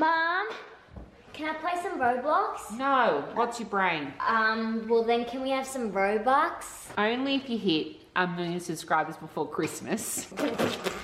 Mom, can I play some Roblox? No, what's your brain? Um, well then can we have some Robux? Only if you hit a million subscribers before Christmas.